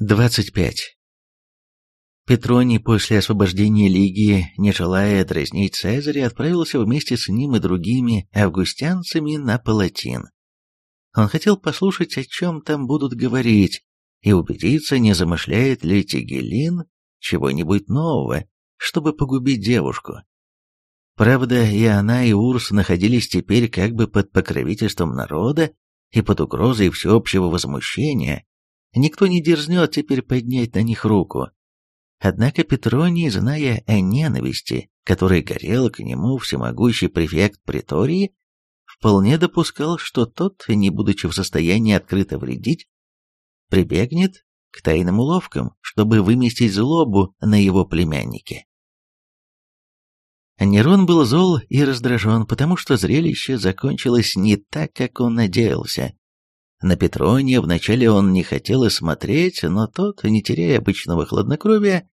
25. Петроний после освобождения Лигии, не желая дразнить Цезаря, отправился вместе с ним и другими августянцами на Палатин. Он хотел послушать, о чем там будут говорить, и убедиться, не замышляет ли Тигелин чего-нибудь нового, чтобы погубить девушку. Правда, и она, и Урс находились теперь как бы под покровительством народа и под угрозой всеобщего возмущения, Никто не дерзнет теперь поднять на них руку. Однако Петроний, зная о ненависти, которой горел к нему всемогущий префект притории, вполне допускал, что тот, не будучи в состоянии открыто вредить, прибегнет к тайным уловкам, чтобы выместить злобу на его племяннике. Нерон был зол и раздражен, потому что зрелище закончилось не так, как он надеялся. На Петрония вначале он не хотел и смотреть, но тот, не теряя обычного хладнокровия,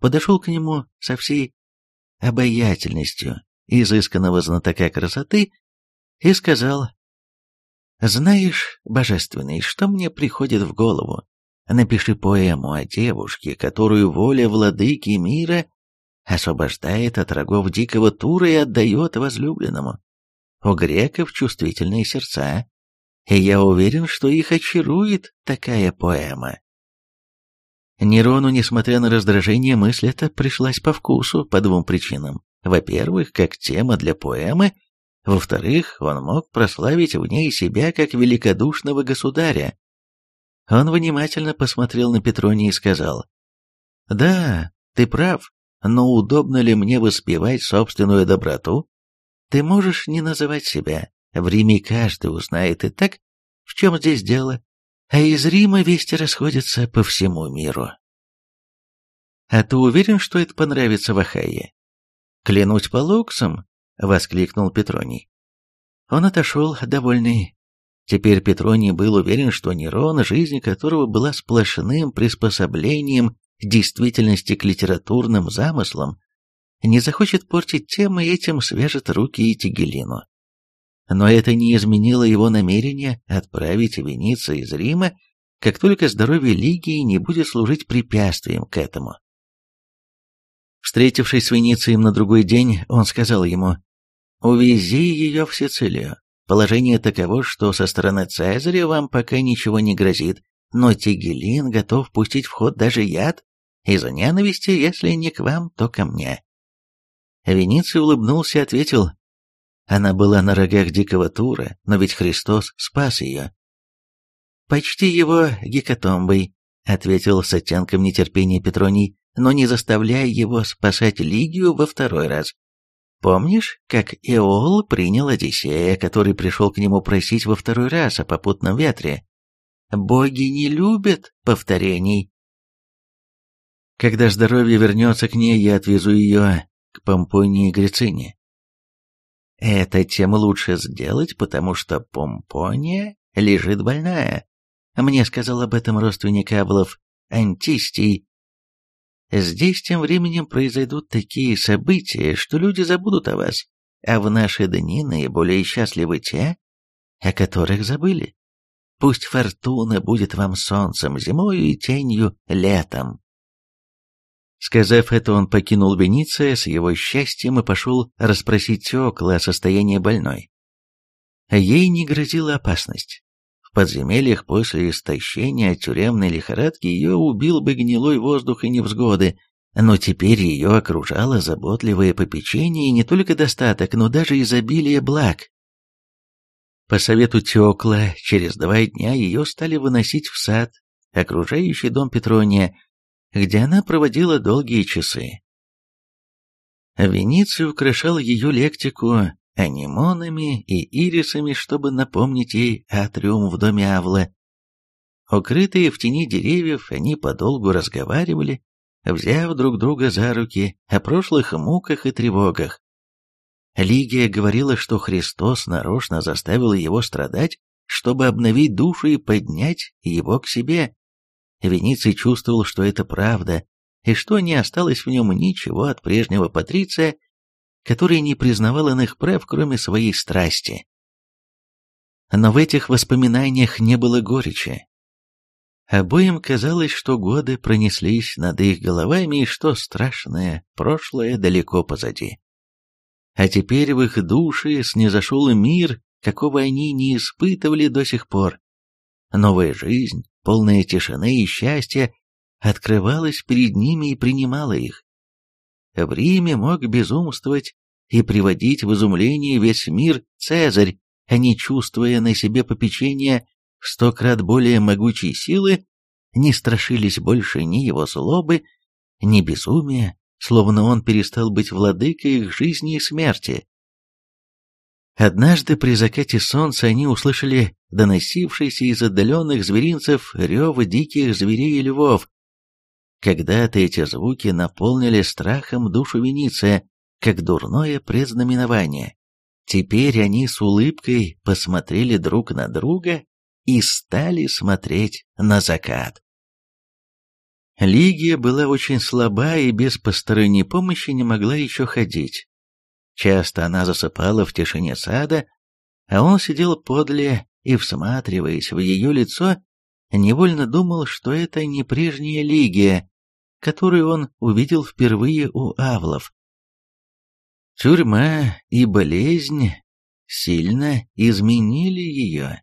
подошел к нему со всей обаятельностью изысканного знатока красоты и сказал, «Знаешь, божественный, что мне приходит в голову? Напиши поэму о девушке, которую воля владыки мира освобождает от рогов дикого тура и отдает возлюбленному. У греков чувствительные сердца, и я уверен, что их очарует такая поэма. Нерону, несмотря на раздражение, мысль эта пришлась по вкусу по двум причинам. Во-первых, как тема для поэмы, во-вторых, он мог прославить в ней себя как великодушного государя. Он внимательно посмотрел на Петрония и сказал, «Да, ты прав, но удобно ли мне воспевать собственную доброту? Ты можешь не называть себя, в Риме каждый узнает и так, в чем здесь дело, а из Рима вести расходятся по всему миру. А ты уверен, что это понравится в Ахайе? Клянуть по луксам, воскликнул Петроний. Он отошел, довольный. Теперь Петроний был уверен, что Нерон, жизнь которого была сплошным приспособлением действительности к литературным замыслам, не захочет портить тем и этим свяжет руки и Тигелину но это не изменило его намерения отправить Веница из Рима, как только здоровье Лигии не будет служить препятствием к этому. Встретившись с Веницием на другой день, он сказал ему, «Увези ее в Сицилию. Положение таково, что со стороны Цезаря вам пока ничего не грозит, но Тигелин готов пустить в ход даже яд из-за ненависти, если не к вам, то ко мне». Вениций улыбнулся и ответил, она была на рогах дикого тура, но ведь Христос спас ее. «Почти его гекатомбой», — ответил с оттенком нетерпения Петроний, «но не заставляй его спасать Лигию во второй раз. Помнишь, как Эол принял Одиссея, который пришел к нему просить во второй раз о попутном ветре? Боги не любят повторений». Когда здоровье вернется к ней, я отвезу ее к Помпонии Грицине. Это тем лучше сделать, потому что Помпония лежит больная. Мне сказал об этом родственник Аблов Антистий. Здесь тем временем произойдут такие события, что люди забудут о вас, а в наши дни наиболее счастливы те, о которых забыли. Пусть фортуна будет вам солнцем зимою и тенью летом. Сказав это, он покинул Венеция с его счастьем и пошел расспросить Теокла о состоянии больной. Ей не грозила опасность. В подземельях после истощения тюремной лихорадки ее убил бы гнилой воздух и невзгоды, но теперь ее окружало заботливое попечение и не только достаток, но даже изобилие благ. По совету Теокла, через два дня ее стали выносить в сад, окружающий дом Петрония, где она проводила долгие часы. Вениций украшал ее лектику анимонами и ирисами, чтобы напомнить ей о триумф в доме Авла. Укрытые в тени деревьев, они подолгу разговаривали, взяв друг друга за руки о прошлых муках и тревогах. Лигия говорила, что Христос нарочно заставил его страдать, чтобы обновить душу и поднять его к себе. Вениций чувствовал, что это правда, и что не осталось в нем ничего от прежнего Патриция, который не признавал иных прав, кроме своей страсти. Но в этих воспоминаниях не было горечи. Обоим казалось, что годы пронеслись над их головами и что страшное прошлое далеко позади. А теперь в их души снизошел мир, какого они не испытывали до сих пор. Новая жизнь, полная тишины и счастья, открывалась перед ними и принимала их. В Риме мог безумствовать и приводить в изумление весь мир Цезарь, а не чувствуя на себе попечения в сто крат более могучей силы, не страшились больше ни его злобы, ни безумия, словно он перестал быть владыкой их жизни и смерти. Однажды при закате солнца они услышали доносившийся из отдаленных зверинцев рев диких зверей и львов. Когда-то эти звуки наполнили страхом душу Вениция, как дурное предзнаменование. Теперь они с улыбкой посмотрели друг на друга и стали смотреть на закат. Лигия была очень слаба и без посторонней помощи не могла еще ходить. Часто она засыпала в тишине сада, а он сидел подле и, всматриваясь в ее лицо, невольно думал, что это не прежняя Лигия, которую он увидел впервые у Авлов. Тюрьма и болезнь сильно изменили ее.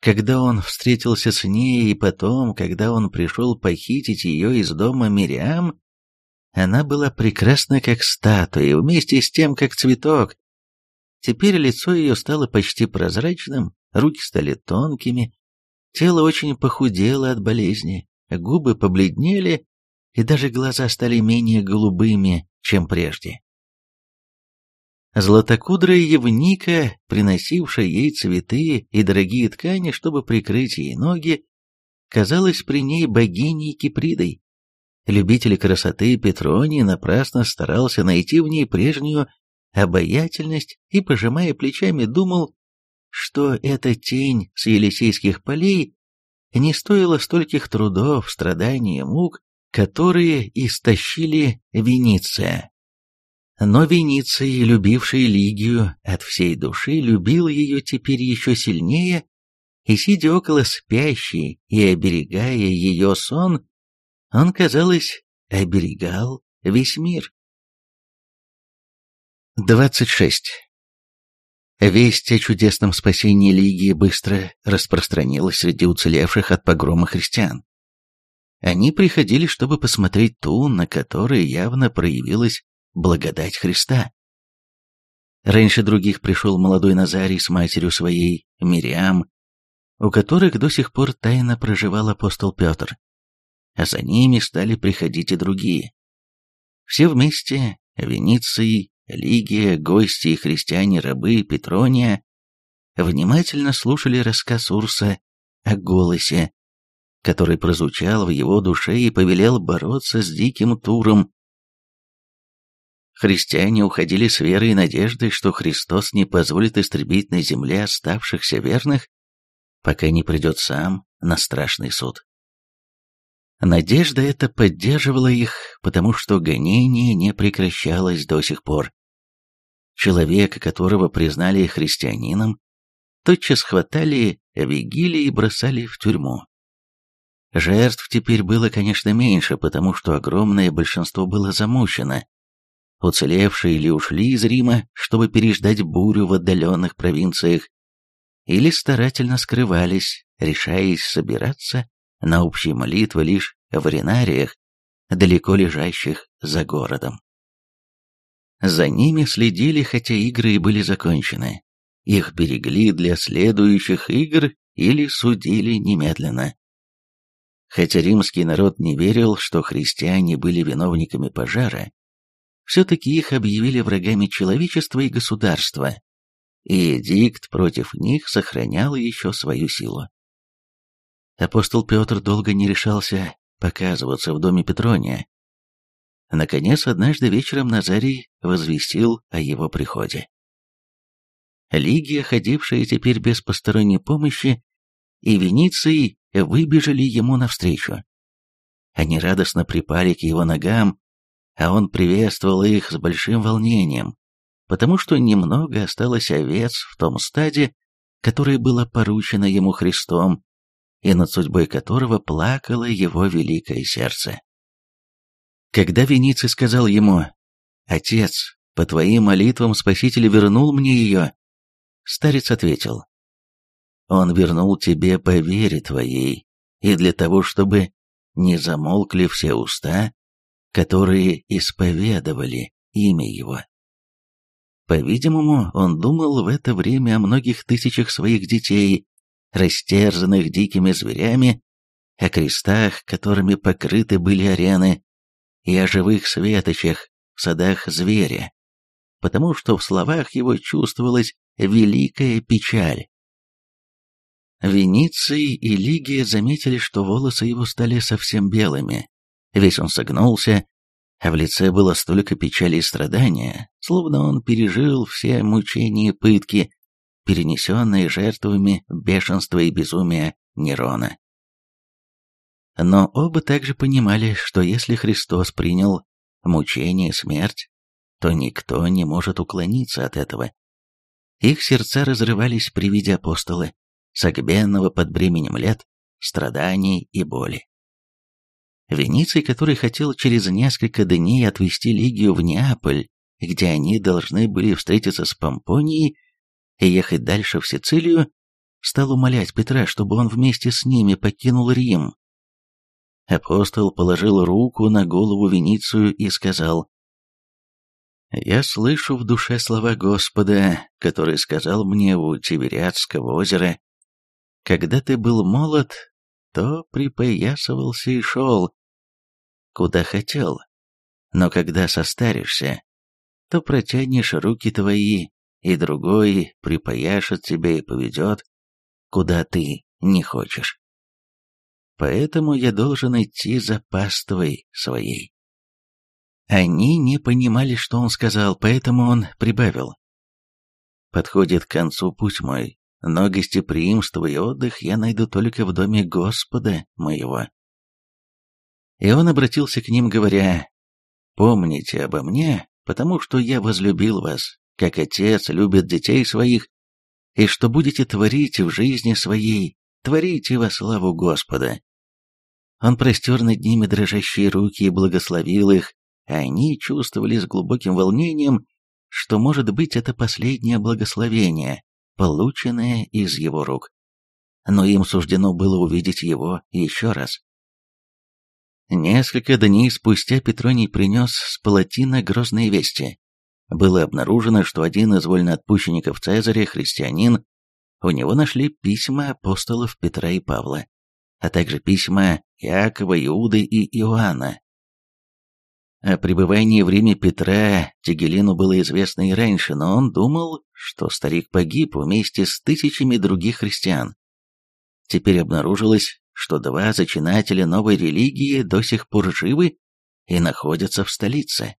Когда он встретился с ней, и потом, когда он пришел похитить ее из дома Мириам, она была прекрасна как статуя, вместе с тем как цветок. Теперь лицо ее стало почти прозрачным, руки стали тонкими, тело очень похудело от болезни, губы побледнели, и даже глаза стали менее голубыми, чем прежде. Златокудрая Евника, приносившая ей цветы и дорогие ткани, чтобы прикрыть ей ноги, казалась при ней богиней Кипридой. Любитель красоты Петроний напрасно старался найти в ней прежнюю обаятельность и, пожимая плечами, думал, что эта тень с Елисейских полей не стоила стольких трудов, страданий и мук, которые истощили Венеция. Но Вениций, любивший Лигию от всей души, любил ее теперь еще сильнее, и, сидя около спящей и оберегая ее сон, он, казалось, оберегал весь мир. 26. Весть о чудесном спасении Лигии быстро распространилась среди уцелевших от погрома христиан. Они приходили, чтобы посмотреть ту, на которой явно проявилась благодать Христа. Раньше других пришел молодой Назарий с матерью своей, Мириам, у которых до сих пор тайно проживал апостол Петр, а за ними стали приходить и другие. Все вместе, Венеции, Лигия, гости и христиане-рабы Петрония, внимательно слушали рассказ Урса о голосе, который прозвучал в его душе и повелел бороться с диким туром, Христиане уходили с верой и надеждой, что Христос не позволит истребить на земле оставшихся верных, пока не придет сам на страшный суд. Надежда эта поддерживала их, потому что гонение не прекращалось до сих пор. Человека, которого признали христианином, тотчас хватали вигили и бросали в тюрьму. Жертв теперь было, конечно, меньше, потому что огромное большинство было замучено, уцелевшие или ушли из Рима, чтобы переждать бурю в отдаленных провинциях, или старательно скрывались, решаясь собираться на общие молитвы лишь в аренариях, далеко лежащих за городом. За ними следили, хотя игры и были закончены. Их берегли для следующих игр или судили немедленно. Хотя римский народ не верил, что христиане были виновниками пожара, все-таки их объявили врагами человечества и государства, и эдикт против них сохранял еще свою силу. Апостол Петр долго не решался показываться в доме Петрония. Наконец, однажды вечером Назарий возвестил о его приходе. Лигия, ходившая теперь без посторонней помощи, и Вениций выбежали ему навстречу. Они радостно припали к его ногам, а он приветствовал их с большим волнением, потому что немного осталось овец в том стаде, которое было поручено ему Христом, и над судьбой которого плакало его великое сердце. Когда Вениций сказал ему «Отец, по твоим молитвам Спаситель вернул мне ее», старец ответил «Он вернул тебе по вере твоей, и для того, чтобы не замолкли все уста, которые исповедовали имя его». По-видимому, он думал в это время о многих тысячах своих детей, растерзанных дикими зверями, о крестах, которыми покрыты были арены, и о живых светочах в садах зверя, потому что в словах его чувствовалась великая печаль. Вениций и Лигия заметили, что волосы его стали совсем белыми, весь он согнулся, а в лице было столько печали и страдания, словно он пережил все мучения и пытки, перенесенные жертвами бешенства и безумия Нерона. Но оба также понимали, что если Христос принял мучение и смерть, то никто не может уклониться от этого. Их сердца разрывались при виде апостола, согбенного под бременем лет, страданий и боли. Вениций, который хотел через несколько дней отвезти Лигию в Неаполь, где они должны были встретиться с Помпонией и ехать дальше в Сицилию, стал умолять Петра, чтобы он вместе с ними покинул Рим. Апостол положил руку на голову Веницию и сказал, «Я слышу в душе слова Господа, который сказал мне у Тивериадского озера, когда ты был молод, то припоясывался и шел, куда хотел. Но когда состаришься, то протянешь руки твои, и другой припояшет тебя и поведет, куда ты не хочешь. Поэтому я должен идти за паствой своей. Они не понимали, что он сказал, поэтому он прибавил. Подходит к концу путь мой, но гостеприимство и отдых я найду только в доме Господа моего. И он обратился к ним, говоря, «Помните обо мне, потому что я возлюбил вас, как отец любит детей своих, и что будете творить в жизни своей, творите во славу Господа». Он простер над ними дрожащие руки и благословил их, а они чувствовали с глубоким волнением, что, может быть, это последнее благословение, полученное из его рук. Но им суждено было увидеть его еще раз. Несколько дней спустя Петроний принес с Палатина грозные вести. Было обнаружено, что один из вольноотпущенников Цезаря, христианин, у него нашли письма апостолов Петра и Павла, а также письма Иакова, Иуды и Иоанна. О пребывании в Риме Петра Тигелину было известно и раньше, но он думал, что старик погиб вместе с тысячами других христиан. Теперь обнаружилось, что два зачинателя новой религии до сих пор живы и находятся в столице.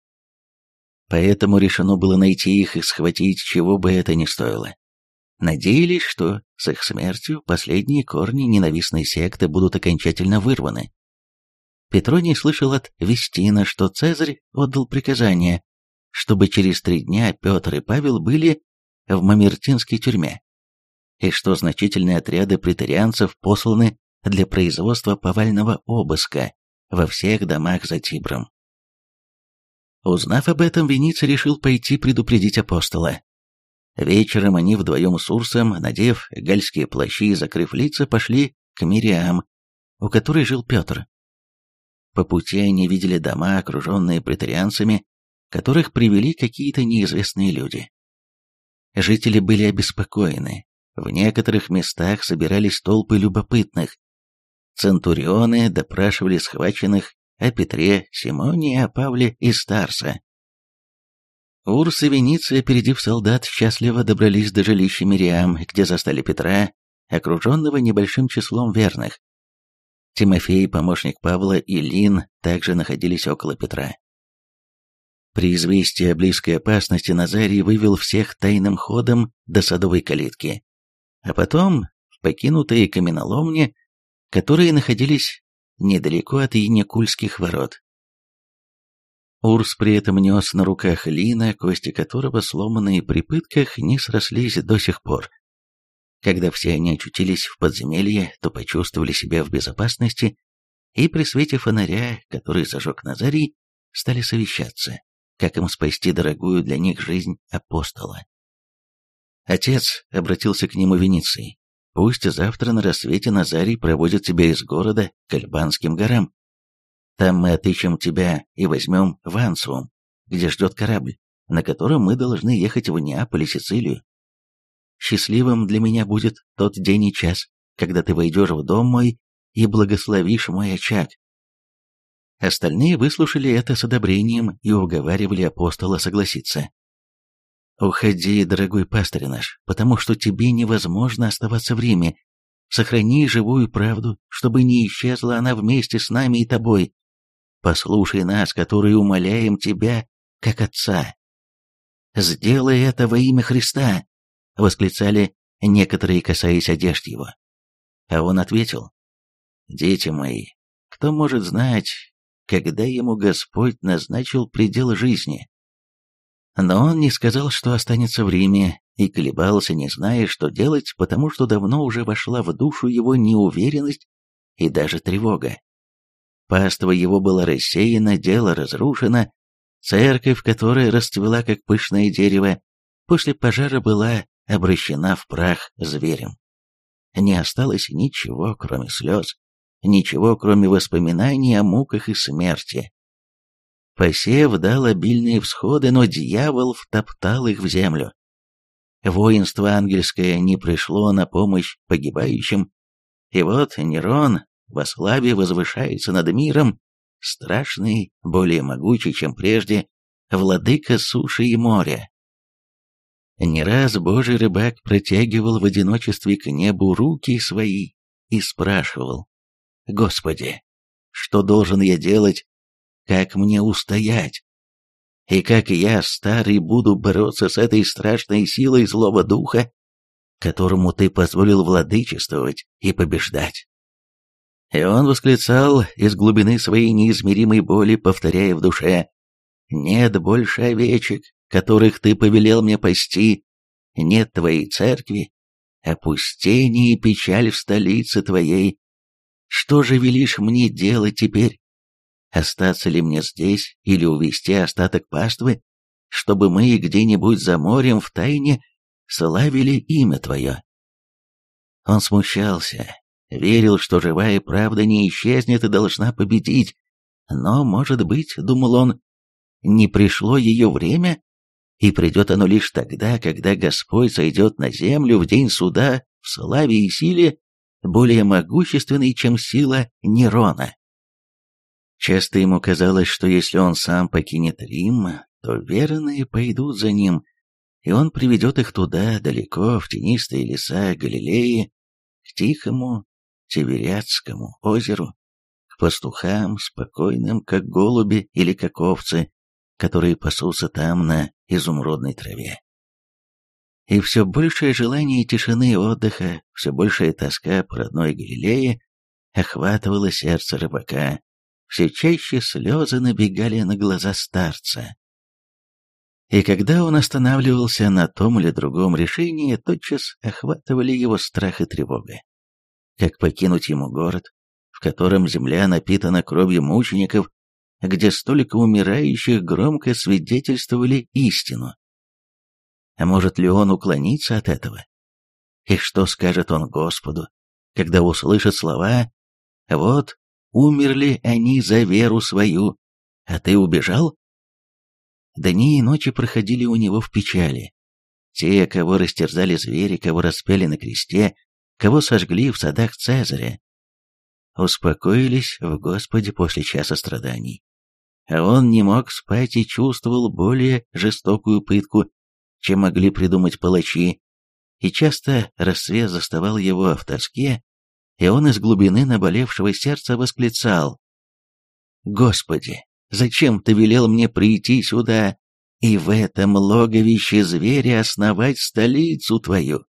Поэтому решено было найти их и схватить, чего бы это ни стоило. Надеялись, что с их смертью последние корни ненавистной секты будут окончательно вырваны. Петроний слышал от Вестина, что Цезарь отдал приказание, чтобы через три дня Петр и Павел были в Мамертинской тюрьме, и что значительные отряды претарианцев посланы для производства повального обыска во всех домах за Тибром. Узнав об этом, Вениций решил пойти предупредить апостола. Вечером они вдвоем с Урсом, надев гальские плащи и закрыв лица, пошли к Мириам, у которой жил Петр. По пути они видели дома, окруженные претарианцами, которых привели какие-то неизвестные люди. Жители были обеспокоены. В некоторых местах собирались толпы любопытных, Центурионы допрашивали схваченных о Петре, Симоне, о Павле и Старса. Урс и Вениция, опередив солдат, счастливо добрались до жилища Мириам, где застали Петра, окруженного небольшим числом верных. Тимофей, помощник Павла и Лин также находились около Петра. При известии о близкой опасности Назарий вывел всех тайным ходом до садовой калитки, а потом в покинутые каменоломни которые находились недалеко от Яникульских ворот. Урс при этом нес на руках Лина, кости которого, сломанные при пытках, не срослись до сих пор. Когда все они очутились в подземелье, то почувствовали себя в безопасности и при свете фонаря, который зажег Назарий, стали совещаться, как им спасти дорогую для них жизнь апостола. Отец обратился к нему Венеции. Пусть завтра на рассвете Назарий проводит тебя из города к Альбанским горам. Там мы отыщем тебя и возьмем в Ансуум, где ждет корабль, на котором мы должны ехать в Неаполь и Сицилию. Счастливым для меня будет тот день и час, когда ты войдешь в дом мой и благословишь мой очаг». Остальные выслушали это с одобрением и уговаривали апостола согласиться. «Уходи, дорогой пастырь наш, потому что тебе невозможно оставаться в Риме. Сохрани живую правду, чтобы не исчезла она вместе с нами и тобой. Послушай нас, которые умоляем тебя, как отца. Сделай это во имя Христа!» — восклицали некоторые, касаясь одежд его. А он ответил, «Дети мои, кто может знать, когда ему Господь назначил предел жизни?» Но он не сказал, что останется в Риме, и колебался, не зная, что делать, потому что давно уже вошла в душу его неуверенность и даже тревога. Паства его была рассеяна, дело разрушено, церковь, которая расцвела как пышное дерево, после пожара была обращена в прах зверем. Не осталось ничего, кроме слез, ничего, кроме воспоминаний о муках и смерти. Посев дал обильные всходы, но дьявол втоптал их в землю. Воинство ангельское не пришло на помощь погибающим, и вот Нерон во славе возвышается над миром, страшный, более могучий, чем прежде, владыка суши и моря. Не раз божий рыбак протягивал в одиночестве к небу руки свои и спрашивал, «Господи, что должен я делать, как мне устоять? И как я, старый, буду бороться с этой страшной силой злого духа, которому ты позволил владычествовать и побеждать. И он восклицал из глубины своей неизмеримой боли, повторяя в душе, «Нет больше овечек, которых ты повелел мне пасти, нет твоей церкви, опустение и печаль в столице твоей. Что же велишь мне делать теперь? Остаться ли мне здесь или увести остаток паствы, чтобы мы где-нибудь за морем в тайне славили имя твое?» Он смущался, верил, что живая правда не исчезнет и должна победить, но, может быть, думал он, не пришло ее время, и придет оно лишь тогда, когда Господь сойдет на землю в день суда в славе и силе, более могущественной, чем сила Нерона. Часто ему казалось, что если он сам покинет Рим, то верные пойдут за ним, и он приведет их туда, далеко, в тенистые леса Галилеи, к тихому Тивериадскому озеру, к пастухам, спокойным, как голуби или как овцы, которые пасутся там на изумрудной траве. И все большее желание тишины и отдыха, все большая тоска по родной Галилее охватывало сердце рыбака, все чаще слезы набегали на глаза старца. И когда он останавливался на том или другом решении, тотчас охватывали его страх и тревога. Как покинуть ему город, в котором земля напитана кровью мучеников, где столько умирающих громко свидетельствовали истину. А может ли он уклониться от этого? И что скажет он Господу, когда услышит слова «Вот, умерли они за веру свою, а ты убежал?» Дни и ночи проходили у него в печали. Те, кого растерзали звери, кого распяли на кресте, кого сожгли в садах Цезаря, успокоились в Господе после часа страданий. А он не мог спать и чувствовал более жестокую пытку, чем могли придумать палачи, и часто рассвет заставал его в тоске, и он из глубины наболевшего сердца восклицал «Господи, зачем ты велел мне прийти сюда и в этом логовище зверя основать столицу твою?»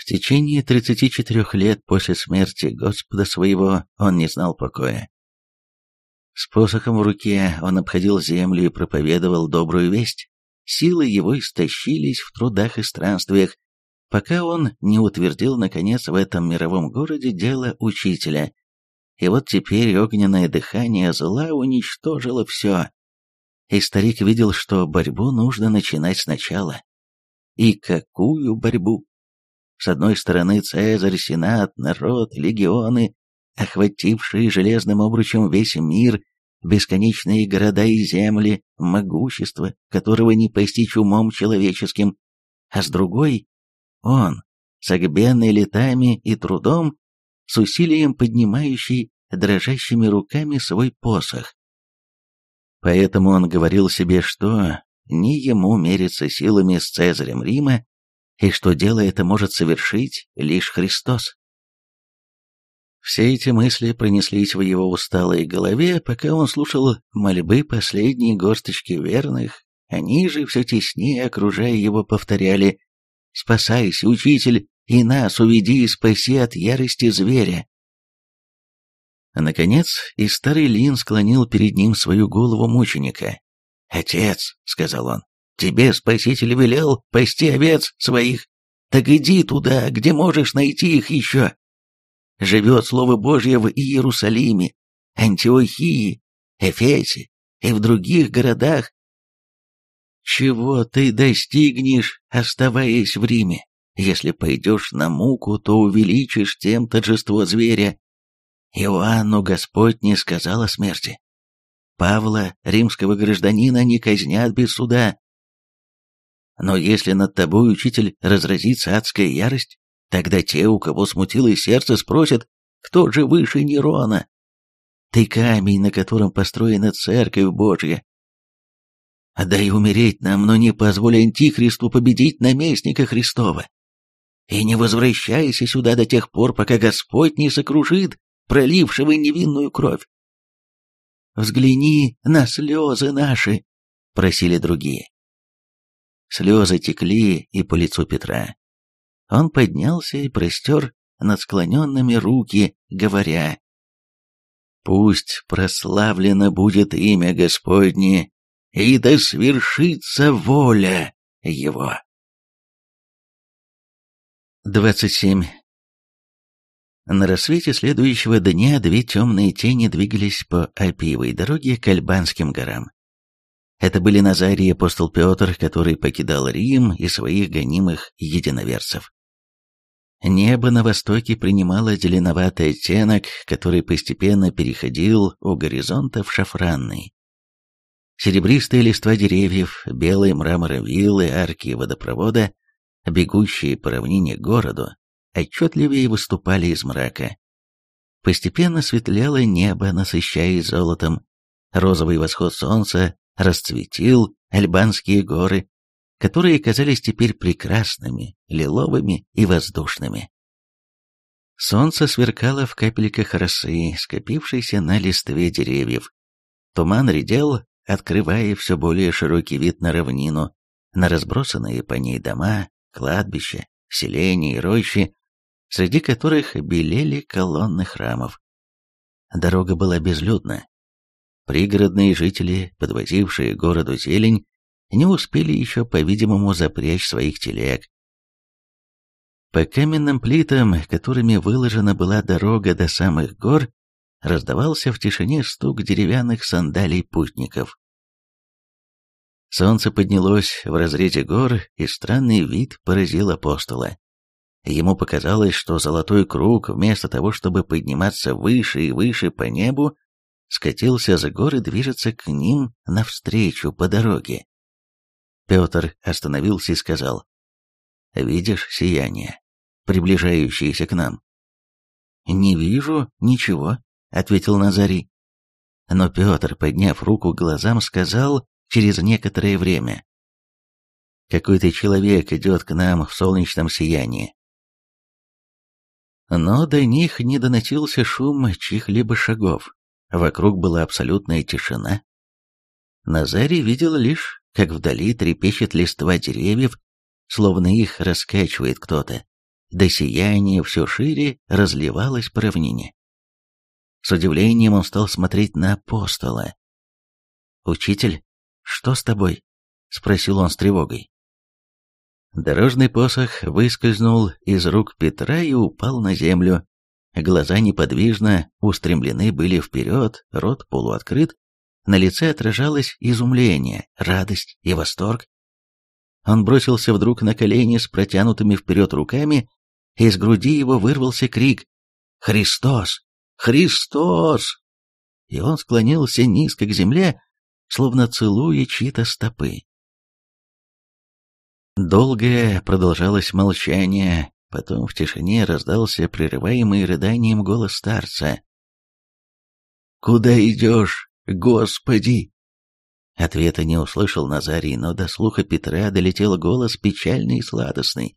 В течение 34 лет после смерти Господа своего он не знал покоя. С посохом в руке он обходил землю и проповедовал добрую весть. Силы его истощились в трудах и странствиях, пока он не утвердил, наконец, в этом мировом городе дело учителя. И вот теперь огненное дыхание зла уничтожило все. И старик видел, что борьбу нужно начинать сначала. И какую борьбу? С одной стороны Цезарь, Сенат, народ, легионы, охватившие железным обручем весь мир, бесконечные города и земли, могущество, которого не постичь умом человеческим, а с другой — он, согбенный летами и трудом, с усилием поднимающий дрожащими руками свой посох. Поэтому он говорил себе, что не ему мериться силами с Цезарем Рима, и что дело это может совершить лишь Христос. Все эти мысли пронеслись в его усталой голове, пока он слушал мольбы последней горсточки верных, они же все теснее, окружая его, повторяли «Спасайся, учитель, и нас уведи и спаси от ярости зверя». Наконец, и старый Лин склонил перед ним свою голову мученика. «Отец», — сказал он, — «тебе Спаситель велел пасти овец своих. Так иди туда, где можешь найти их еще живет Слово Божье в Иерусалиме, Антиохии, Эфесе и в других городах. Чего ты достигнешь, оставаясь в Риме? Если пойдешь на муку, то увеличишь тем торжество зверя. Иоанну Господь не сказал о смерти. Павла, римского гражданина, не казнят без суда. Но если над тобой, учитель, разразится адская ярость, Тогда те, у кого смутилось сердце, спросят, кто же выше Нерона? Ты камень, на котором построена церковь Божья. Дай умереть нам, но не позволь Антихристу победить наместника Христова. И не возвращайся сюда до тех пор, пока Господь не сокрушит пролившего невинную кровь. «Взгляни на слезы наши!» — просили другие. Слезы текли и по лицу Петра, он поднялся и простер над склоненными руки, говоря, «Пусть прославлено будет имя Господне, и да свершится воля Его». 27. На рассвете следующего дня две темные тени двигались по Альпиевой дороге к Альбанским горам. Это были Назарий и апостол Петр, который покидал Рим и своих гонимых единоверцев. Небо на востоке принимало зеленоватый оттенок, который постепенно переходил у горизонта в шафранный. Серебристые листва деревьев, белые мраморы виллы, арки водопровода, бегущие по равнине городу, отчетливее выступали из мрака. Постепенно светлело небо, насыщаясь золотом. Розовый восход солнца расцветил Альбанские горы, которые казались теперь прекрасными, лиловыми и воздушными. Солнце сверкало в капельках росы, скопившейся на листве деревьев. Туман редел, открывая все более широкий вид на равнину, на разбросанные по ней дома, кладбища, селения и рощи, среди которых белели колонны храмов. Дорога была безлюдна. Пригородные жители, подвозившие городу зелень, не успели еще, по-видимому, запрячь своих телег. По каменным плитам, которыми выложена была дорога до самых гор, раздавался в тишине стук деревянных сандалий путников. Солнце поднялось в разрезе гор, и странный вид поразил апостола. Ему показалось, что золотой круг, вместо того, чтобы подниматься выше и выше по небу, скатился за горы движется к ним навстречу по дороге. Петр остановился и сказал, «Видишь сияние, приближающееся к нам?» «Не вижу ничего», — ответил Назарий. Но Петр, подняв руку к глазам, сказал через некоторое время, «Какой-то человек идет к нам в солнечном сиянии». Но до них не доносился шум чьих-либо шагов. Вокруг была абсолютная тишина. Назарий видел лишь как вдали трепещет листва деревьев, словно их раскачивает кто-то. До сияния все шире разливалось по равнине. С удивлением он стал смотреть на апостола. «Учитель, что с тобой?» — спросил он с тревогой. Дорожный посох выскользнул из рук Петра и упал на землю. Глаза неподвижно устремлены были вперед, рот полуоткрыт, на лице отражалось изумление, радость и восторг. Он бросился вдруг на колени с протянутыми вперед руками, и из груди его вырвался крик «Христос! Христос!» И он склонился низко к земле, словно целуя чьи-то стопы. Долгое продолжалось молчание, потом в тишине раздался прерываемый рыданием голос старца. «Куда идешь, Господи?» Ответа не услышал Назарий, но до слуха Петра долетел голос печальный и сладостный.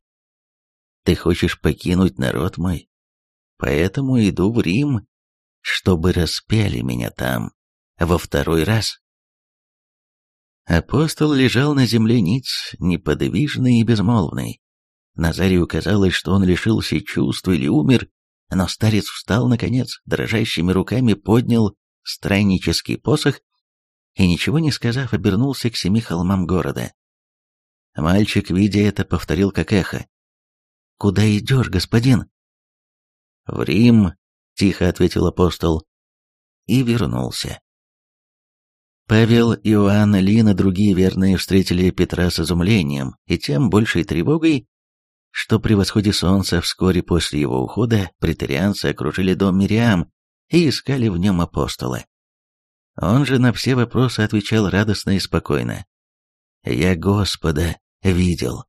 «Ты хочешь покинуть народ мой? Поэтому иду в Рим, чтобы распяли меня там во второй раз». Апостол лежал на земле ниц, неподвижный и безмолвный. Назарию казалось, что он лишился чувств или умер, но старец встал, наконец, дрожащими руками поднял страннический посох и, ничего не сказав, обернулся к семи холмам города. Мальчик, видя это, повторил как эхо. «Куда идешь, господин?» «В Рим», — тихо ответил апостол, и вернулся. Павел, Иоанн, Лин и другие верные встретили Петра с изумлением и тем большей тревогой, что при восходе солнца вскоре после его ухода претарианцы окружили дом Мириам и искали в нем апостола. Он же на все вопросы отвечал радостно и спокойно. «Я Господа видел».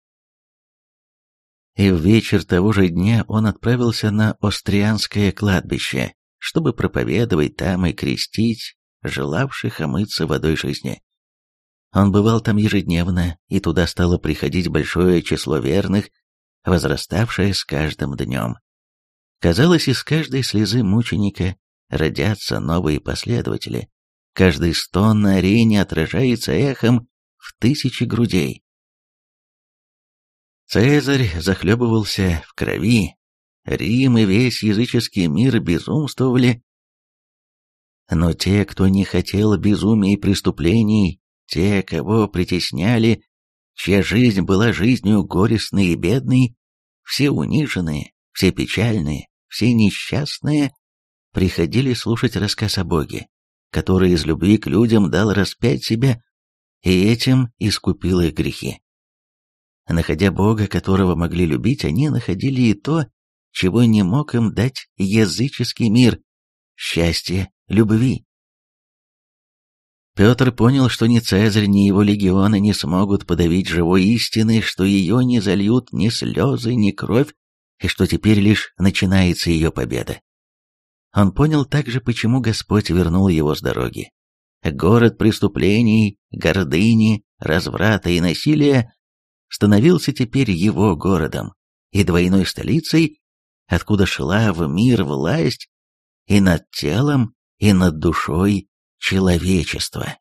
И в вечер того же дня он отправился на Острианское кладбище, чтобы проповедовать там и крестить желавших омыться водой жизни. Он бывал там ежедневно, и туда стало приходить большое число верных, возраставшее с каждым днем. Казалось, из каждой слезы мученика родятся новые последователи. Каждый стон на арене отражается эхом в тысячи грудей. Цезарь захлебывался в крови, Рим и весь языческий мир безумствовали но те, кто не хотел безумия и преступлений, те, кого притесняли, чья жизнь была жизнью горестной и бедной, все униженные, все печальные, все несчастные, приходили слушать рассказ о Боге, который из любви к людям дал распять себя и этим искупил их грехи. Находя Бога, которого могли любить, они находили и то, чего не мог им дать языческий мир – счастье любви. Петр понял, что ни Цезарь, ни его легионы не смогут подавить живой истины, что ее не зальют ни слезы, ни кровь, и что теперь лишь начинается ее победа. Он понял также, почему Господь вернул его с дороги. Город преступлений, гордыни, разврата и насилия становился теперь его городом и двойной столицей, откуда шла в мир власть и над телом, и над душой человечества.